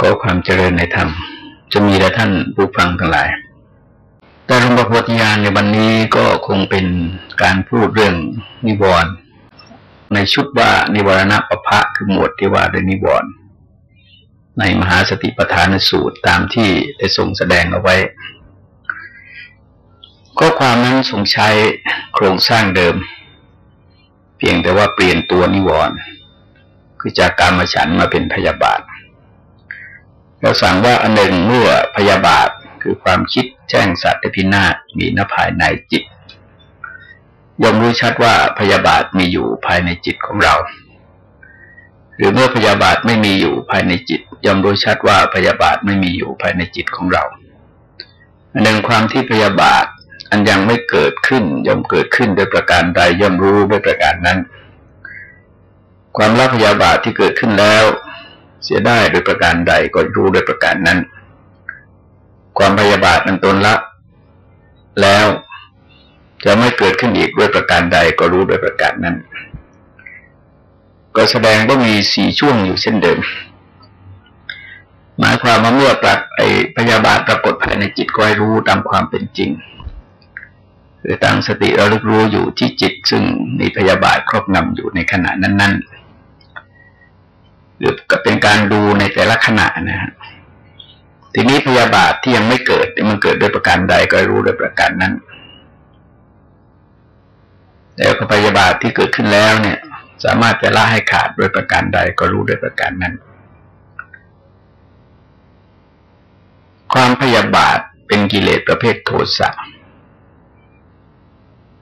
ขอความเจริญในธรรม จะมีแต่ท่านผู้ฟังทั้งหลาย แต่หลวงพ่อโพธิญาณในวันนี้ก็คงเป็นการพูดเรื่องนิวรณ์ในชุดว่านิวรณปภะคือหมวดที่ว่าด้วยนิวรณ์ในมหาสติปัฏฐานสูตรตามที่ได้ทรงแสดงเอาไว้ข้อความนั้นทรงใช้โครงสร้างเดิม เพียงแต่ว่าเปลี่ยนตัวนิวรณ์คือจากการมาฉันมาเป็นพยาบาท เราสั่งว่าอันหนึ่งเมื่อพยาบาทคือความคิดแจ้งสัตว์พินาศมีนภายในจิตย่อมรู้ชัดว่าพยาบาทมีอยู่ภายในจิตของเรา หรือเมื่อพยาบาทไม่มีอยู่ภายในจิตย่อมรู้ชัดว่าพยาบาทไม่มีอยู่ภายในจิตของเราอันหนึ่งความที่พยาบาทอันยังไม่เกิดขึ้นย่อมเกิดขึ้นโดยประการใดย่อมรู้ด้วยประการนั้น ความรักพยาบาทที่เกิดขึ้นแล้ว เสียได้โดยประการใดก็รู้โดยประการนั้น ความพยาบาทนั้นตนละ แล้วจะไม่เกิดขึ้นอีกด้วยประการใดก็รู้โดยประการนั้น ก็แสดงว่ามีสี่ช่วงอยู่เช่นเดิม หมายความว่าเมื่อปรักไอพยาบาทปรากฏภายในจิตก็ให้รู้ตามความเป็นจริงคือตั้งสติระลึกรู้อยู่ที่จิต ซึ่งมีพยาบาทครอบงำอยู่ในขณะนั้น ๆ หรือก็เป็นการดูในแต่ละขณะนะฮะทีนี้พยาบาทที่ยังไม่เกิดมันเกิดด้วยประการใดก็รู้ด้วยประการนั้น แล้วพยาบาทที่เกิดขึ้นแล้วเนี่ย สามารถจะละให้ขาดด้วยประการใดก็รู้ด้วยประการนั้น ความพยาบาทเป็นกิเลสประเภทโทสะ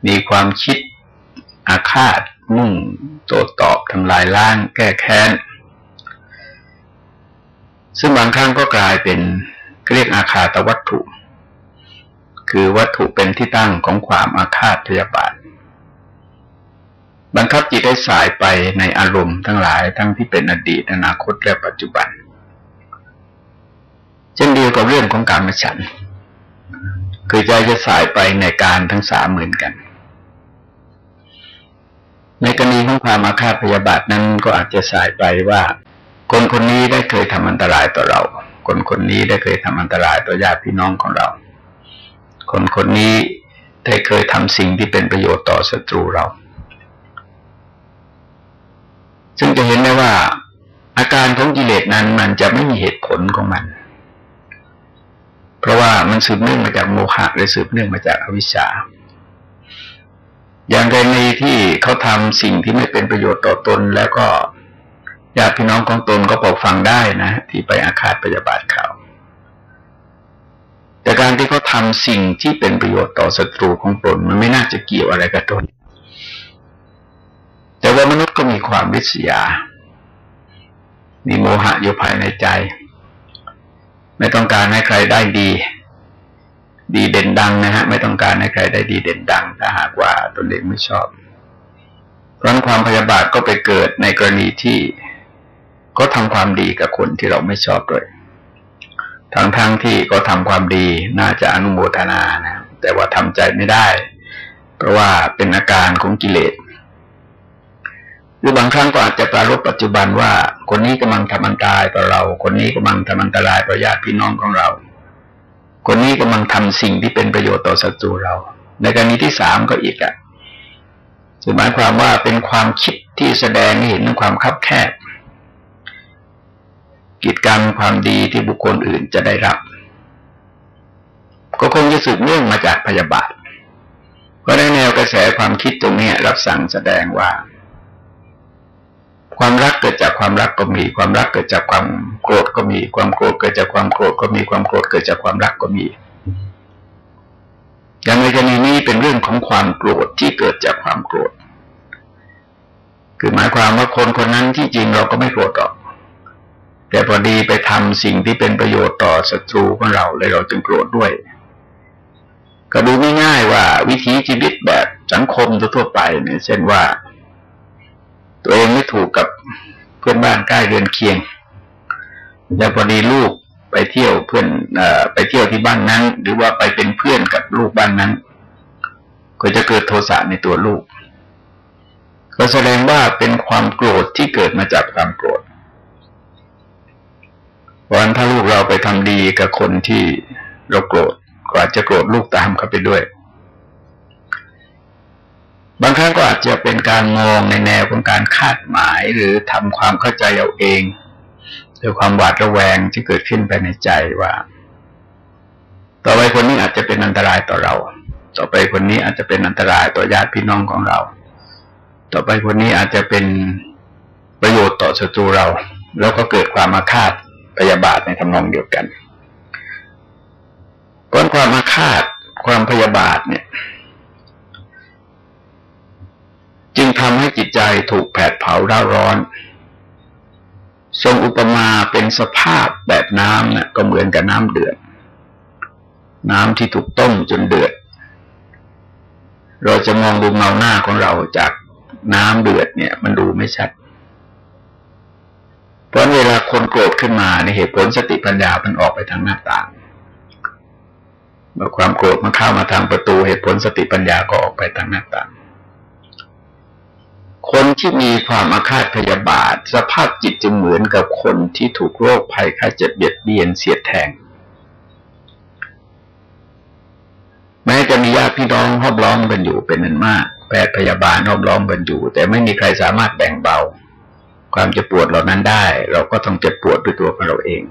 มีความคิดอาฆาตมุ่งโตตอบทำลายล้าง แก้แค้น ซึ่งบางครั้งก็กลายเป็นเรียกอาคาตวัตถุ คือวัตถุเป็นที่ตั้งของความอาฆาตพยาบาท บังคับจิตให้สายไปในอารมณ์ทั้งหลายทั้งที่เป็นอดีตอนาคตและปัจจุบัน เช่นเดียวกับเรื่องของการมฉัน คือใจจะสายไปในการทั้งสามเหมือนกัน ในกรณีของความอาฆาตพยาบาทนั้นก็อาจจะสายไปว่า คนคนนี้ได้เคยทำอันตรายต่อเรา คนคนนี้ได้เคยทำอันตรายต่อญาติพี่น้องของเรา คนคนนี้ได้เคยทำสิ่งที่เป็นประโยชน์ต่อศัตรูเรา ซึ่งจะเห็นได้ว่า อาการของกิเลสนั้นมันจะไม่มีเหตุผลของมัน เพราะว่ามันสืบเนื่องมาจากโมหะหรือสืบเนื่องมาจากอวิชชาอย่างกรณีที่เขาทำสิ่งที่ไม่เป็นประโยชน์ต่อตนแล้วก็ ญาติพี่น้องของตนก็ปกฟังได้นะที่ไปอาฆาตพยาบาทเขา แต่การที่เขาทาสิ่งที่เป็นประโยชน์ต่อศัตรูของตนมันไม่น่าจะเกี่ยวอะไรกับตน แต่ว่ามนุษย์ก็มีความริษยา มีโมหะอยู่ภายในใจ ไม่ต้องการให้ใครได้ดี ดีเด่นดังนะฮะ ไม่ต้องการให้ใครได้ดีเด่นดัง ถ้าหากว่าตนเองไม่ชอบเพราะความพยาบาทก็ไปเกิดในกรณีที่ ก็ทำความดีกับคนที่เราไม่ชอบด้วยทั้งทั้งที่ก็ทำความดีน่าจะอนุโมทนานะ แต่ว่าทำใจไม่ได้ เพราะว่าเป็นอาการของกิเลสหรือบางครั้งก็อาจจะปรารบปัจจุบันว่า คนนี้กำลังทำอันตรายต่อเรา คนนี้กำลังทำอันตรายต่อญาติพี่น้องของเรา คนนี้กำลังทำสิ่งที่เป็นประโยชน์ต่อศัตรูเรา ในกรณีที่สามก็อีกอะ่ะหมายความว่าเป็นความคิดที่แสดงให้เห็นความคับแคบ กิจกรรมความดีที่บุคคลอื่นจะได้รับ ก็คงจะสืบเนื่องมาจากพยาบาทเพราะในแนวกระแสความคิดตรงนี้รับสั่งแสดงว่า ความรักเกิดจากความรักก็มี ความรักเกิดจากความโกรธก็มี ความโกรธเกิดจากความโกรธก็มีความโกรธเกิดจากความรักก็มี อย่างในกรณีนี้เป็นเรื่องของความโกรธที่เกิดจากความโกรธคือหมายความว่าคนคนนั้นที่จริงเราก็ไม่โกรธหรอก แต่พอดีไปทำสิ่งที่เป็นประโยชน์ต่อศัตรูของเราเลยเราจึงโกรธด้วย ก็ดูง่ายๆว่า วิถีชีวิตแบบสังคมทั่วไปเนี่ยเช่นว่า ตัวเองไม่ถูกกับเพื่อนบ้านใกล้เรือนเคียง แล้วพอดีลูกไปเที่ยวเพื่อนอไปเที่ยวที่บ้านนั้น หรือว่าไปเป็นเพื่อนกับลูกบ้านนั้น ก็จะเกิดโทสะในตัวลูกก็แสดงว่าเป็นความโกรธที่เกิดมาจากความโกรธ วันถ้าลูกเราไปทำดีกับคนที่เราโกรธก็อาจจะโกรธลูกตามเขาไปด้วย บางครั้งก็อาจจะเป็นการมองในแนวของการคาดหมายหรือทำความเข้าใจเอาเองด้วยความหวาดระแวงที่เกิดขึ้นไปในใจว่า ต่อไปคนนี้อาจจะเป็นอันตรายต่อเรา ต่อไปคนนี้อาจจะเป็นอันตรายต่อญาติพี่น้องของเรา ต่อไปคนนี้อาจจะเป็นประโยชน์ต่อศัตรูเรา แล้วก็เกิดความอาฆาต พยาบาทในทำนองเดียวกันเพราะความอาฆาตความพยาบาทเนี่ย จึงทำให้จิตใจถูกแผดเผาร้าร้อน ทรงอุปมาเป็นสภาพแบบน้ำนะ่ะก็เหมือนกับน้ำเดือด น้ำที่ถูกต้มจนเดือด เราจะมองดูเงาหน้าของเราจากน้ำเดือดเนี่ย มันดูไม่ชัด ราะเวลาคนโกรธขึ้นมาในเหตุผลสติปัญญามันออกไปทางหน้าต่างเมื่อความโกรธมันเข้ามาทางประตูเหตุผลสติปัญญาก็ออกไปทางหน้าต่าง คนที่มีความอาฆาตพยาบาท สภาพจิตจะเหมือนกับคนที่ถูกโรคภัยไข้เจ็บเบียดเบียนเสียดแทง แม้จะมีญาติพี่น้องห้อมล้อมกันอยู่เป็นอันมาก แพทย์พยาบาลห้อมล้อมกันอยู่ แต่ไม่มีใครสามารถแบ่งเบา ความเจ็บปวดเหล่านั้นได้ เราก็ต้องเจ็บปวดด้วยตัวของเราเอง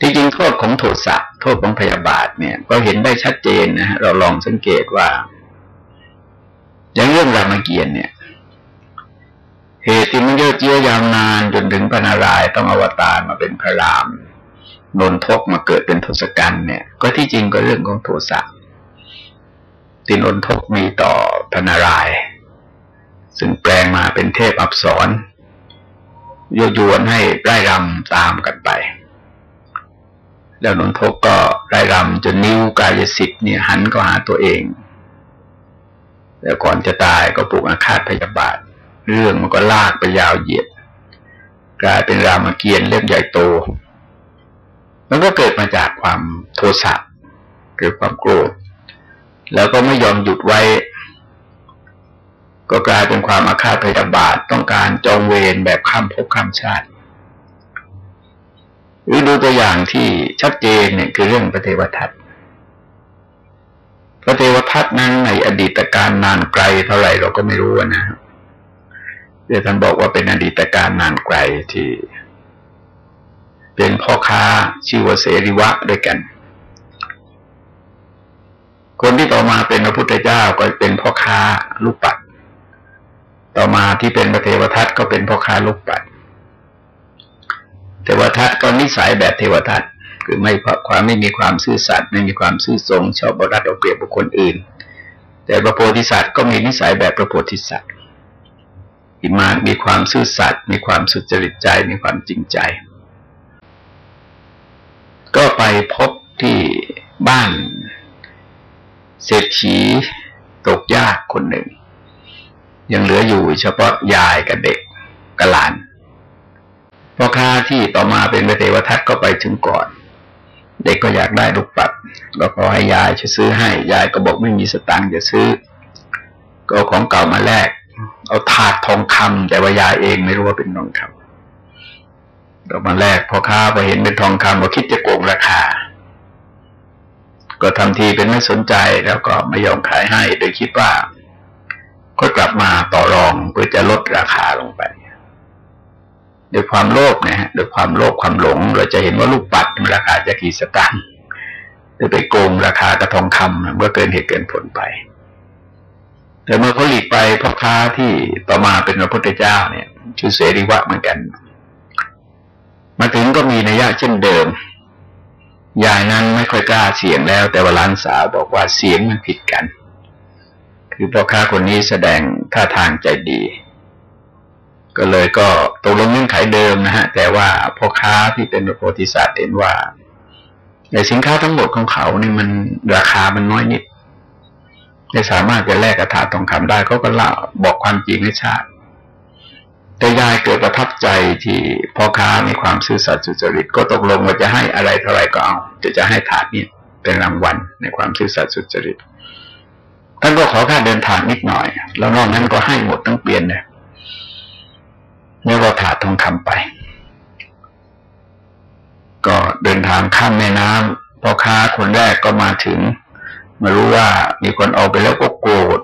ที่จริงโทษของโทสะโทษของพยาบาทเนี่ยก็เห็นได้ชัดเจนนะฮะเราลองสังเกตว่า อย่างเรื่องรามเกียรติเนี่ย เหตุที่มันเยอะเยื้อยาวนานจนถึงพระนารายต้องอวตารมาเป็นพระรามนนทกมาเกิดเป็นทศกัณฐ์เนี่ย ก็ที่จริงก็เรื่องของโทสะที่นนทกมีต่อพระนารายณ์ ซึ่งแปลงมาเป็นเทพอับสรโยยวนให้ไร่รำตามกันไป แล้วนนทกก็ไร่รำจนนิ้วกายสิทธิ์เนี่ยหันก็หาตัวเอง แล้วก่อนจะตายก็ปลุกอาฆาตพยาบาท เรื่องมันก็ลากไปยาวเหยียด กลายเป็นรามเกียรติเล่มใหญ่โต มันก็เกิดมาจากความโทสะหรือความโกรธ แล้วก็ไม่ยอมหยุดไว้ ก็กลายเป็นความอาฆาตพยาบาทต้องการจองเวรแบบข้ามภพข้ามชาติ หรือดูตัวอย่างที่ชัดเจนเนี่ยคือเรื่องพระเทวทัตพระเทวทัตนั้นในอดีตการนานไกลเท่าไหร่เราก็ไม่รู้นะเดี๋ยวท่านบอกว่าเป็นอดีตการนานไกลที่ เป็นพ่อค้าชื่อว่าเสริวะด้วยกัน คนที่ต่อมาเป็นพระพุทธเจ้าก็เป็นพ่อค้าลูกปัด ต่อมาที่เป็นพระเทวทัตก็เป็นพ่อค้าลูกปัดเทวทัตก็นิสัยแบบเทวทัตคือไม่ความไม่มีความซื่อสัตย์ไม่มีความซื่อทรงชอบบรัดเอาเปรียบบุคคลอื่น แต่พระโพธิสัตว์ก็มีนิสัยแบบพระโพธิสัตว์อิมามีความซื่อสัตย์มีความสุจริตใจมีความจริงใจ ก็ไปพบที่บ้านเศรษฐีตกยากคนหนึ่ง ยังเหลืออยู่เฉพาะยายกับเด็กกับหลานพ่อค้าที่ต่อมาเป็นพระเทวทัตก็ไปถึงก่อน เด็กก็อยากได้ลูกปัดก็ขอให้ยายช่วยซื้อให้ ยายก็บอกไม่มีสตังค์จะซื้อ ก็ของเก่ามาแลกเอาถาดทองคำแต่ว่ายายเองไม่รู้ว่าเป็นทองคำเรามาแลกพ่อค้าพอเห็นเป็นทองคำก็คิดจะโกงราคา ก็ทำทีเป็นไม่สนใจแล้วก็ไม่ยอมขายให้ โดยคิดว่า ก็กลับมาต่อรองเพื่อจะลดราคาลงไปโดยความโลภนะฮะโดยความโลภความหลง เราจะเห็นว่าลูกปัดราคาจะกี่สตางค์จะไปโกงราคากระทองคำเมื่อเกินเหตุเกินผลไป แต่เมื่อเขาหลีกไปพ่อค้าที่ต่อมาเป็นพระพุทธเจ้าเนี่ยชื่อเสรีวะเหมือนกัน มาถึงก็มีนัยยะเช่นเดิมยายนั้นไม่ค่อยกล้าเสียงแล้ว แต่ว่าหลานสาวบอกว่าเสียงมันผิดกัน คือพ่อค้าคนนี้แสดงท่าทางใจดี ก็เลยก็ตกลงเงื่อนไขเดิมนะฮะ แต่ว่าพ่อค้าที่เป็นโพธิสัตว์เห็นว่าในสินค้าทั้งหมดของเขานี่มันราคามันน้อยนิดไม่สามารถจะแลกกระถาทองคำได้เขาก็เล่าบอกความจริงให้ชาติแต่ยายเกิดประทับใจที่พ่อค้ามีความซื่อสัตย์สุจริต ก็ตกลงว่าจะให้อะไรเท่าไรก็เอาจะจะให้ถาดนี้เป็นรางวัลในความซื่อสัตย์สุจริต ท่านก็ขอค่าเดินทางนิดหน่อย แล้วนอกนั้นก็ให้หมดทั้งเปลี่ยนเลยเมื่อเราถาดทองคำไป ก็เดินทางข้ามแม่น้ำพอค้าคนแรกก็มาถึง มารู้ว่ามีคนเอาไปแล้วก็โกรธ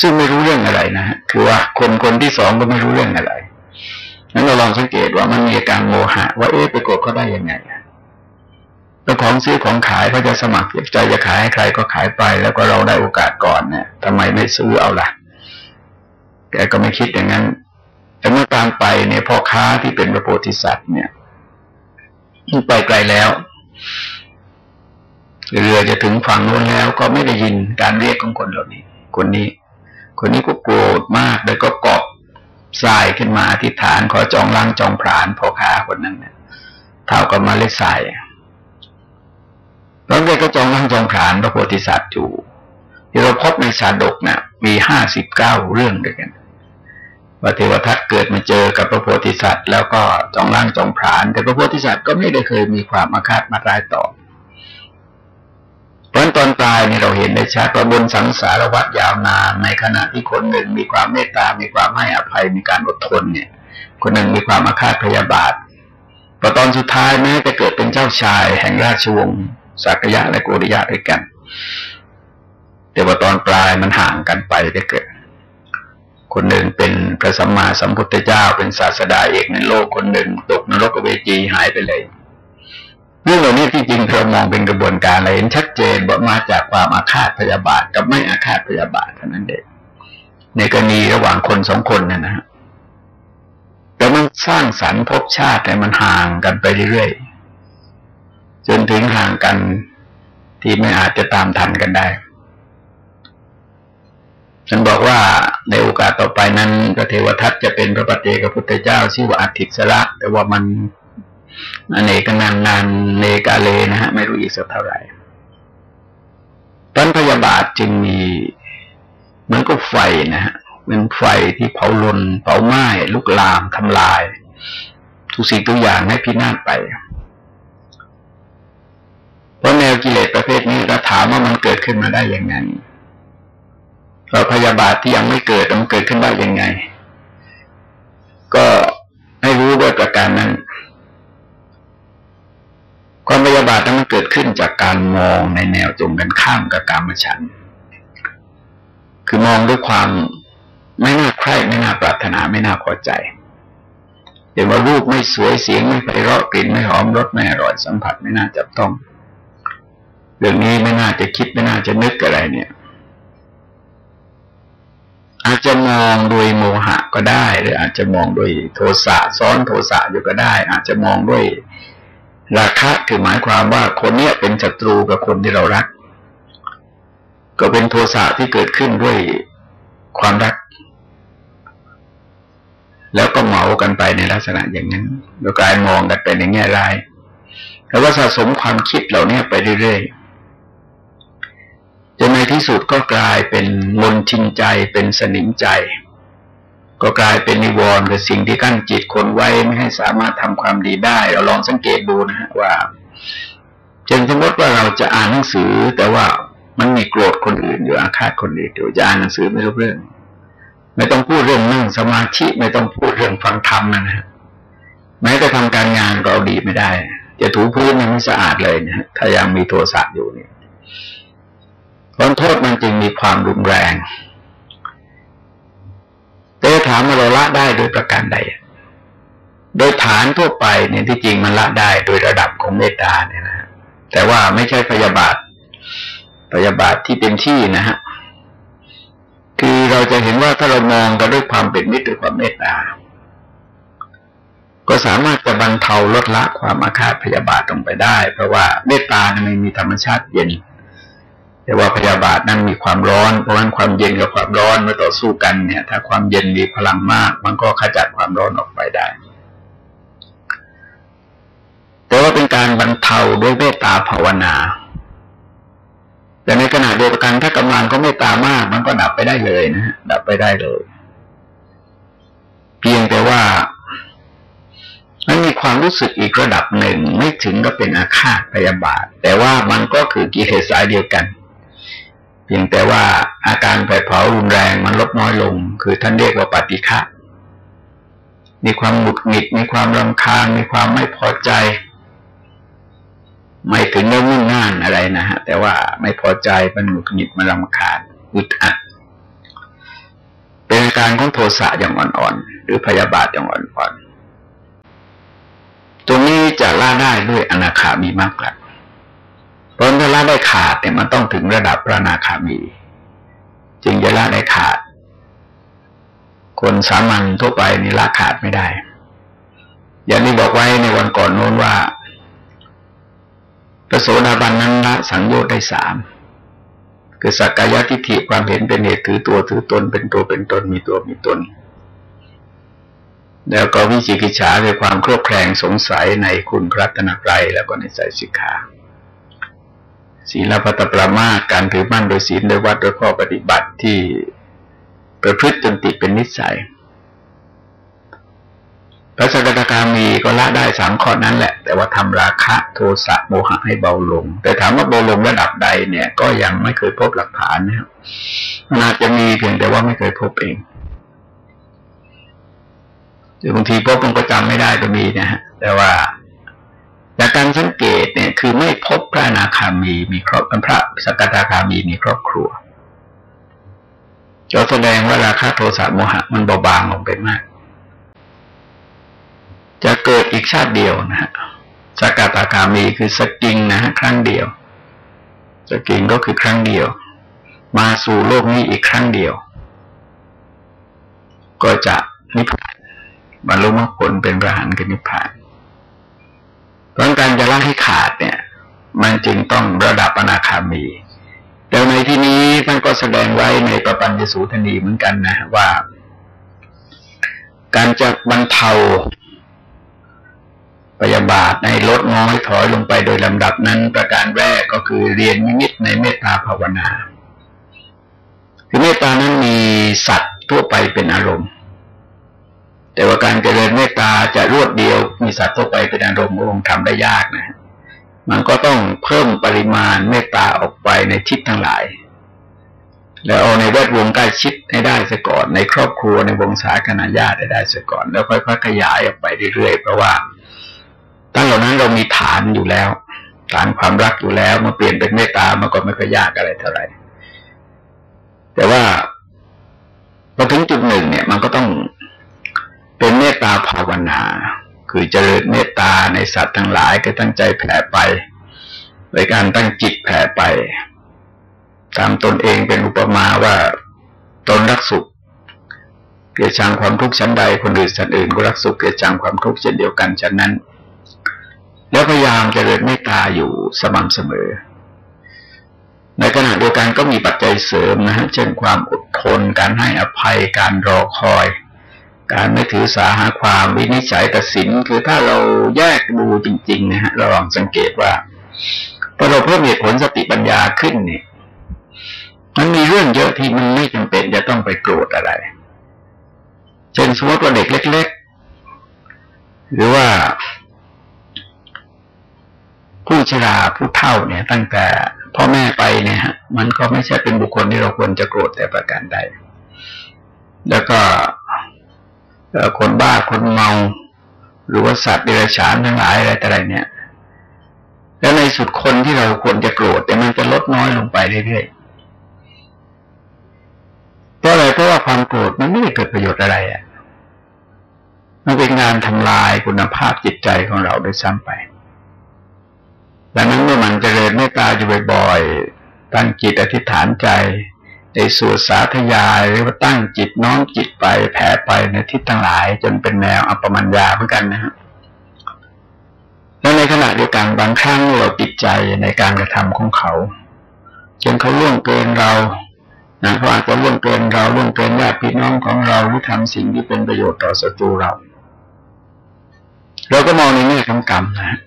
ซึ่งไม่รู้เรื่องอะไรนะฮะคือว่าคนคนที่สองก็ไม่รู้เรื่องอะไรนั้นเราลองสังเกตว่ามันมีอาการโมหะ ว่าเอ๊ะไปโกรธเขาได้ยังไง เจ้าของซื้อของขายเขาจะสมัครใจจะขายให้ใครก็ขายไป แล้วก็เราได้โอกาสก่อนเนี่ยทำไมไม่ซื้อเอาล่ะแกก็ไม่คิดอย่างนั้น แต่เมื่อตามไปเนี่ยพ่อค้าที่เป็นพระโพธิสัตว์เนี่ยไปไกลแล้วเรือจะถึงฝั่งนู้นแล้วก็ไม่ได้ยินการเรียกของคนเหล่านี้ คนนี้ คนนี้ก็โกรธมากแล้วก็เกาะทรายขึ้นมาอธิษฐานขอจองล้างจองผานพ่อค้าคนนั้นเนี่ยเท่ากับมาเล็ดทราย แล้วแกก็จองล้างจองผานพระโพธิสัตว์อยู่ที่เราพบในชาดกนะ่ะ มีห้าสิบเก้าเรื่องด้วยกันว่าเทวทัตเกิดมาเจอกับพระโพธิสัตว์ แล้วก็จองร่างจองผาน แต่พระโพธิสัตว์ก็ไม่ได้เคยมีความอาฆาตมาร้ายต่อเพราะตอนตายนี่เราเห็นได้ชัดว่าบนสังสารวัฏยาวนานในขณะที่คนหนึ่งมีความเมตตา มีความให้อภัย มีการอดทนเนี่ย คนหนึ่งมีความอาฆาตพยาบาทพอตอนสุดท้ายแม้จะเกิดเป็นเจ้าชายแห่งราชวงศ์ สักยะและโกริยะด้วยกัน แต่ว่าตอนปลายมันห่างกันไปได้เกิด คนหนึ่งเป็นพระสัมมาสัมพุทธเจ้าเป็นศาสดาเอกในโลกคนหนึ่ง ตกนรกเวจีหายไปเลยเรื่องเหล่านี้ที่จริงเรามองเป็นกระบวนการเรเห็นชัดเจนว่ามาจากความอาฆาตพยาบาทกับไม่อาฆาตพยาบาทเท่านั้นเองในกรณีระหว่างคนสองคนนะนะแต่มันสร้างสรรค์ภพชาติแต่มันห่างกันไปเรื่อยๆ จนถึงห่างกันที่ไม่อาจจะตามทันกันได้ฉันบอกว่าในโอกาสต่อไปนั้นพระเทวทัตจะเป็นพระปัจเจกพุทธเจ้าชื่อว่าอัติสระ แต่ว่ามันอเนกนานนานเนกาเลนะฮะ ไม่รู้อีกสักเท่าไหร่ต้นพยาบาทจึงมีเหมือนกับไฟนะฮะเป็นไฟที่เผาลนเผาไหม้ลุกลามทำลาย ทุกสิ่งทุกอย่างให้พินาศไป เพราะแนวกิเลสประเภทนี้เราถามว่ามันเกิดขึ้นมาได้ยังไงเราพยาบาทที่ยังไม่เกิดมันเกิดขึ้นได้ยังไง ก็ให้รู้ด้วยประการนั้น ความพยาบาทนั้นมันเกิดขึ้นจากการมองในแนวตรงกันข้ามกับการมฉัน คือมองด้วยความไม่น่าใคร่ไม่น่าปรารถนาไม่น่าพอใจเห็นว่ารูปไม่สวยเสียงไม่ไพเราะกลิ่นไม่หอมรสไม่อร่อยสัมผัสไม่น่าจับต้อง เรื่องนี้ไม่น่าจะคิดไม่น่าจะนึกอะไรเนี่ย อาจจะมองโดยโมหะก็ได้ หรืออาจจะมองโดยโทสะซ้อนโทสะอยู่ก็ได้ อาจจะมองด้วยราคะคือหมายความว่าคนเนี้ยเป็นศัตรูกับคนที่เรารัก ก็เป็นโทสะที่เกิดขึ้นด้วยความรัก แล้วก็เหมากันไปในลักษณะอย่างนั้น โดยการมองกันไปในแง่ร้าย แล้วก็สะสมความคิดเหล่านี้ไปเรื่อยๆ จนในที่สุดก็กลายเป็นมนชินใจเป็นสนิมใจ ก็กลายเป็นนิวรณ์กับสิ่งที่กั้นจิตคนไว้ไม่ให้สามารถทำความดีได้ เราลองสังเกตดูนะฮะว่าเช่นสมมติว่าเราจะอ่านหนังสือ แต่ว่ามันมีโกรธคนอื่นอยู่อาฆาตคนอื่นอยู่จะอ่านหนังสือไม่รู้เรื่อง ไม่ต้องพูดเรื่องนั่งสมาธิไม่ต้องพูดเรื่องฟังธรรมนะฮะแม้แต่ทำการงานก็เอาดีไม่ได้ จะถูพื้นยังไม่สะอาดเลยนะถ้ายังมีโทสะอยู่เนี่ย ผลโทษมันจึงมีความรุนแรงแต่ถามว่าเราละได้โดยประการใด โดยฐานทั่วไปเนี่ยที่จริงมันละได้โดยระดับของเมตตาเนี่ยนะแต่ว่าไม่ใช่พยาบาทพยาบาทที่เต็มที่นะฮะคือเราจะเห็นว่าถ้าเรามองกันด้วยความเป็นมิตรด้วยความเมตตา ก็สามารถจะบรรเทาลดละความอาฆาตพยาบาทลงไปได้ เพราะว่าเมตตาเนี่ยมีธรรมชาติเย็น แต่ว่าพยาบาทนั้นมีความร้อน เพราะฉะนั้นความเย็นกับความร้อนเมื่อต่อสู้กันเนี่ย ถ้าความเย็นมีพลังมาก มันก็ขจัดความร้อนออกไปได้ แต่ว่าเป็นการบรรเทาด้วยเมตตาภาวนา แต่ในขณะเดียวกันถ้ากำลังก็เมตตามาก มันก็ดับไปได้เลยนะ ดับไปได้เลย เพียงแต่ว่ามันมีความรู้สึกอีกระดับหนึ่งไม่ถึงก็เป็นอาฆาตพยาบาท แต่ว่ามันก็คือกิเลสสายเดียวกัน พียงแต่ว่าอาการแผดเผารุนแรงมันลดน้อยลง คือท่านเรียกว่าปฏิฆะมีความหงุดหงิด มีความรำคาญ มีความไม่พอใจ ไม่ถึงเรื่องมุ่งงานอะไรนะฮะ แต่ว่าไม่พอใจมันหงุดหงิดมันรำคาญอึดอัดเป็นอาการของโทสะอย่างอ่อนๆ หรือพยาบาทอย่างอ่อนๆ ตรงนี้จะล่าได้ด้วยอนาคามีมากกว่าเพราะถ้าละได้ขาดเนี่ยมันต้องถึงระดับพระนาคามี จึงจะละได้ขาด คนสามัญทั่วไปนี่ละขาดไม่ได้ อย่างที่บอกไว้ในวันก่อนโน้นว่าพระโสดาบันนั้นละสังโยชน์ได้สามคือสักกายทิฏฐิความเห็นเป็นเหตุถือตัวถือตน เป็นตัวเป็นตนมีตัวมีตน แล้วก็วิจิกิจฉาคือความครอบแคลงสงสัยในคุณพระตนกรัยแล้วก็ในใจสิกขา ศีลพัตปรามาการถือมั่นโดยศีลโดยวัดโดยข้อปฏิบัติที่ประพฤติจนติดเป็นนิสัย พระสกทาคามีก็ละได้สามข้อนั้นแหละ แต่ว่าทำราคะโทสะโมหะให้เบาลง แต่ถามว่าเบาลงระดับใดเนี่ย ก็ยังไม่เคยพบหลักฐานนะครับน่าจจะมีเพียงแต่ว่าไม่เคยพบเองหรือบางทีพบมันก็จำไม่ได้ก็มีนะฮะแต่ว่า จากการสังเกตเนี่ยคือไม่พบพระนาคามีมีครอบพระสกทาคามีมีครอบครัวจะแสดงว่าราคาโทสะโมหะมันเบาบางลงไปมาก จะเกิดอีกชาติเดียวนะฮะสกทาคามีคือสกิงนะฮะครั้งเดียว สกิงก็คือครั้งเดียว มาสู่โลกนี้อีกครั้งเดียว ก็จะนิพพานบรรลุมรรคผลเป็นพระหันกับนิพพาน เพราะการจะละให้ขาดเนี่ย มันจึงต้องระดับอนาคามีแล้วในที่นี้ท่านก็แสดงไว้ในประปัญญสูทนีเหมือนกันนะว่า การจะบรรเทาพยาบาทในลดน้อยถอยลงไปโดยลำดับนั้น ประการแรกก็คือเรียนนิมิตในเมตตาภาวนาคือเมตตานั้นมีสัตว์ทั่วไปเป็นอารมณ์ แต่ว่าการเจริญเมตตาจะรวดเดียว มีสัตว์ทั่วไปเป็นอารมณ์คงทำได้ยากนะ มันก็ต้องเพิ่มปริมาณเมตตาออกไปในทิศทั้งหลาย แล้วเอาในแวดวงใกล้ชิดให้ได้ซะก่อน ในครอบครัวในวงศาคณะญาติได้ซะก่อน แล้วค่อยๆขยายออกไปเรื่อยๆเพราะว่าตั้งเหล่านั้นเรามีฐานอยู่แล้ว ฐานความรักอยู่แล้วมาเปลี่ยนเป็นเมตตามันก็ไม่ค่อยยากอะไรเท่าไหร่แต่ว่าพอถึงจุดหนึ่งเนี่ย มันก็ต้อง เป็นเมตตาภาวนา คือเจริญเมตตาในสัตว์ทั้งหลายก็ตั้งใจแผ่ไปโดยการตั้งจิตแผ่ไป ตามตนเองเป็นอุปมาว่าตนรักสุขเกิดชังความทุกข์ชั้นใดคนอื่นสัตว์อื่นก็รักสุขเกิดชังความทุกข์เช่นเดียวกันฉะนั้น แล้วพยายามเจริญเมตตาอยู่สม่ำเสมอ ในขณะเดียวกันก็มีปัจจัยเสริมนะฮะเช่นความอดทนการให้อภัยการรอคอย การไม่ถือสาหาความวินิจฉัยตัดสิน คือถ้าเราแยกดูจริง ๆ นะฮะเราลองสังเกตว่าพอเราเพิ่มเหตุผลสติปัญญาขึ้นเนี่ยมันมีเรื่องเยอะที่มันไม่จำเป็นจะต้องไปโกรธอะไร เช่นสมมติว่าเด็กเล็ก ๆ หรือว่า ผู้ชราผู้เฒ่าเนี่ย ตั้งแต่พ่อแม่ไปเนี่ยฮะ มันก็ไม่ใช่เป็นบุคคลที่เราควรจะโกรธแต่ประการใด แล้วก็ คนบ้าคนเมา หรือว่าสัตว์เดรัจฉานทั้งหลายอะไรแต่ไรเนี่ย แล้วในสุดคนที่เราควรจะโกรธแต่มันจะลดน้อยลงไปเรื่อยๆเพราะอะไรเพราะว่าความโกรธมันไม่ได้เกิดประโยชน์อะไรอะมันเป็นงานทำลายคุณภาพจิตใจของเราโดยซ้ำไป ดังนั้นเมื่อมันจเจริญเมตตาอยู่บ่อยๆ ตั้งจิตอธิษฐานใจ ในสูตรสาธยายหรือว่าตั้งจิตน้อมจิตไปแผ่ไปในทิศทั้งหลาย จนเป็นแนวอัปปมัญญาเหมือนกันนะฮะแล้วในขณะเดียวกันบางครั้งเราติดใจในการกระทำของเขาจนเขาล่วงเกินเรานะเขาอาจจะล่วงเกินเราล่วงเกินญาติพี่น้องของเราหรือทำสิ่งที่เป็นประโยชน์ต่อศัตรูเรา เราก็มองในแง่ของกรรมนะ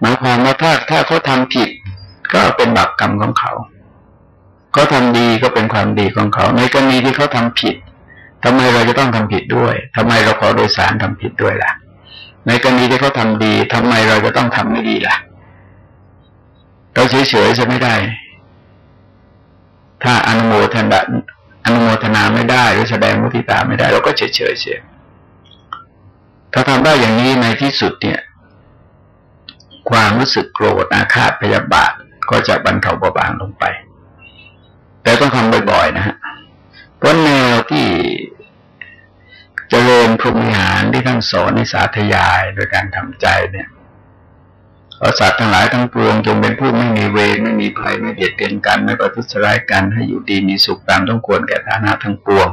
หมายความว่าถ้าถ้าเขาทาผิด ก็เป็นบาปกรรมของเขา เขาทำดีก็เป็นความดีของเขา ในกรณีที่เขาทำผิดทำไมเราจะต้องทำผิดด้วยทำไมเราขอโดยสารทำผิดด้วยล่ะ ในกรณีที่เขาทาดีทำไมเราจะต้องทำไม่ดีล่ะ เราเฉยๆจะไม่ได้ ถ้าอนุโมทนาอนุโมทนาไม่ได้ หรือแสดงมุทิตาไม่ได้ เราก็เฉยๆเฉยถ้าทำได้อย่างนี้ในที่สุดเนี่ย ความรู้สึกโกรธอาฆาตพยาบาทก็จะบรรเทาเบาบางลงไป แต่ต้องทำบ่อยๆนะฮะเพราะแนวที่จเจริญพรหมิหารที่ท่านสอนในสาธยายโดยการทำใจเนี่ยเอาสัตว์ทั้งหลายทั้งปวงจงเป็นผู้ไม่มีเวรไม่มีภัยไม่เบียดเบียนกันไม่ประทุษร้ายกันให้อยู่ดีมีสุขตามต้องควรแก่ฐานะทั้งปวง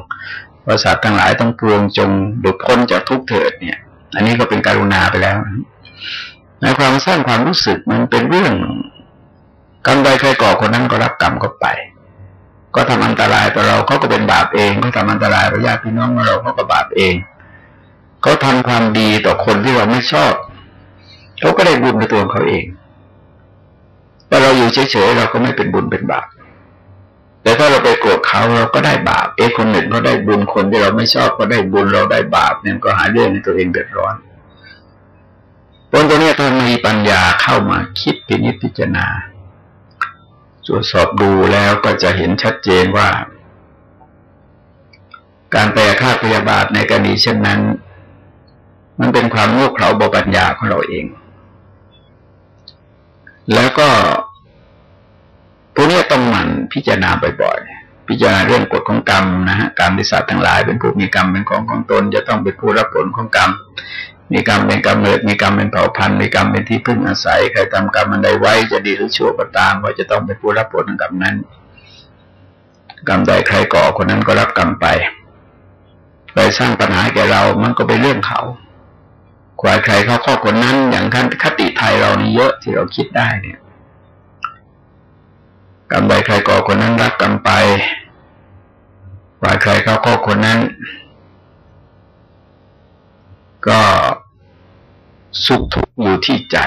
ว่าสัตว์ทั้งหลายทั้งปวงจงหลุดพ้นจากทุกข์เถิดเนี่ย อันนี้ก็เป็นการุณาไปแล้วในความสร้างความรู้สึกมันเป็นเรื่องกรรมใดใครก่อคนนั้นก็รับกรรมก็ไป ก็ทำอันตรายต่อเราเขาก็เป็นบาปเองก็ทำอันตรายต่อญาติพี่น้องเราเขาก็บาปเองเขาทำความดีต่อคนที่เราไม่ชอบเขาก็ได้บุญในตัวเขาเองแต่เราอยู่เฉยๆเราก็ไม่เป็นบุญเป็นบาปแต่ถ้าเราไปโกรธเขาเราก็ได้บาปเอ้คนหนึ่งก็ได้บุญคนที่เราไม่ชอบก็ได้บุญเราได้บาปเนี่ยก็หาเรื่องในตัวเองเดือดร้อนคนตัวนี้ถ้ามีปัญญาเข้ามาคิดพินิจพิจารณา ตรวจสอบดูแล้วก็จะเห็นชัดเจนว่า การแปลค่าพยาบาทในกรณีเช่นนั้น มันเป็นความโง่เขลาบปัญญาของเราเอง แล้วก็พวกนี้ต้องหมั่นพิจารณาบ่อยๆ พิจารณาเรื่องกฎของกรรมนะฮะการมที่สัตว์ทั้งหลายเป็นผู้มีกรรมเป็นของของตน จะต้องเป็นผู้รับผลของกรรม มีกรรมเป็นกรรมเนิดมีกรรมเป็นเผ่าพันธุ์มีกรรมเป็นที่พึ่งอาศัยใครทำกรรมมันใดไว้จะดีหรือชั่วก็ตามว่าจะต้องเป็นผู้รับผลของกรรมนั้น กรรมใดใครก่อคนนั้นก็รับกรรมไปไปสร้างปัญหาแก่เรามันก็เป็นเรื่องเขาควายใครเขาข้อคนนั้น อย่างขั้นคติไทยเรานี่เยอะที่เราคิดได้เนี่ยกรรมใดใครก่อคนนั้นรักกรรมไปว่าใครเขาก็คนนั้น ก็ สุขทุกข์อยู่ที่ใจ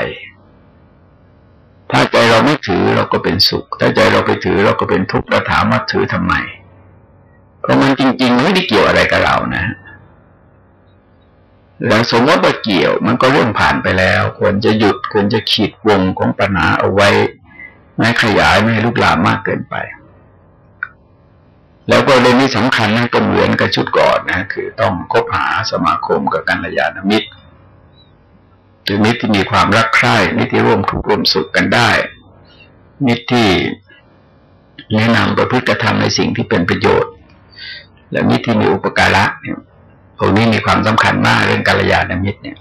ถ้าใจเราไม่ถือเราก็เป็นสุข ถ้าใจเราไปถือเราก็เป็นทุกข์เราถามว่าถือทำไม เพราะมันจริงๆไม่ได้เกี่ยวอะไรกับเรานะแล้วสมมติว่าเกี่ยว มันก็เรื่องผ่านไปแล้ว ควรจะหยุดควรจะขีดวงของปัญหาเอาไว้ ไม่ขยายไม่ลุกลามมากเกินไป แล้วก็เรื่องนี้สำคัญนะก็เหมือนกับชุดก่อนนะ คือต้องคบหาสมาคมกับกัลยาณมิตร หรือมิตรที่มีความรักใคร่มิตรที่ร่วมทุกข์ร่วมสุขกันได้ มิตรที่แนะนำประพฤติกระทำในสิ่งที่เป็นประโยชน์ และมิตรที่มีอุปการะเนี่ยพวกนี้มีความสำคัญมากเรื่องกัลยาณมิตรเนี่ย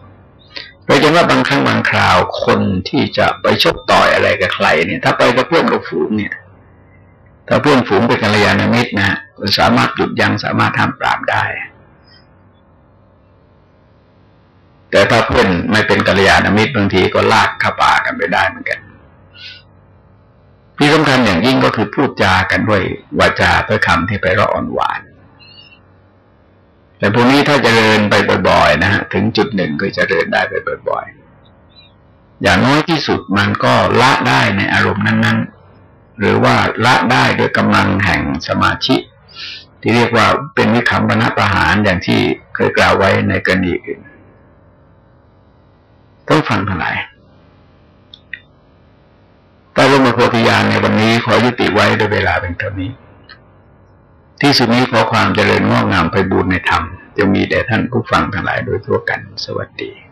เราจะว่าบางครั้งบางคราวคนที่จะไปชกต่อยอะไรกับใครเนี่ย ถ้าไปกับเพื่อนกับฝูงเนี่ย ถ้าเพื่อนฝูงเป็นกัลยาณมิตรนะสามารถหยุดยั้งสามารถทำปราบได้ แต่ถ้าเพื่อนไม่เป็นกัลยาณมิตรบางทีก็ลากข้าป่ากันไปได้เหมือนกันที่สำคัญอย่างยิ่งก็คือพูดจากันด้วยวาจาด้วยคำที่ไปเราะอ่อนหวาน แต่พวกนี้ถ้าจเจริญไปบ่อยๆนะฮะถึงจุดหนึ่งก็จะเจริญได้ไปบ่อยๆ อย่างน้อยที่สุดมันก็ละได้ในอารมณ์นั้น ๆ หรือว่าละได้โดยกำลังแห่งสมาธิที่เรียกว่าเป็นวิคัมปณประหารอย่างที่เคยกล่าวไว้ในกรณีอื่น ต้องฟังทั้งหลายแต่ลงมาโพธิญาณในวันนี้ขอยุติไว้ด้วยเวลาเป็นเท่านี้ ที่สุดนี้ขอความเจริญงอกงามไปบูรณนธรรมจะมีแด่ท่านผู้ฟังทั้งหลายโดยทั่วกัน สวัสดี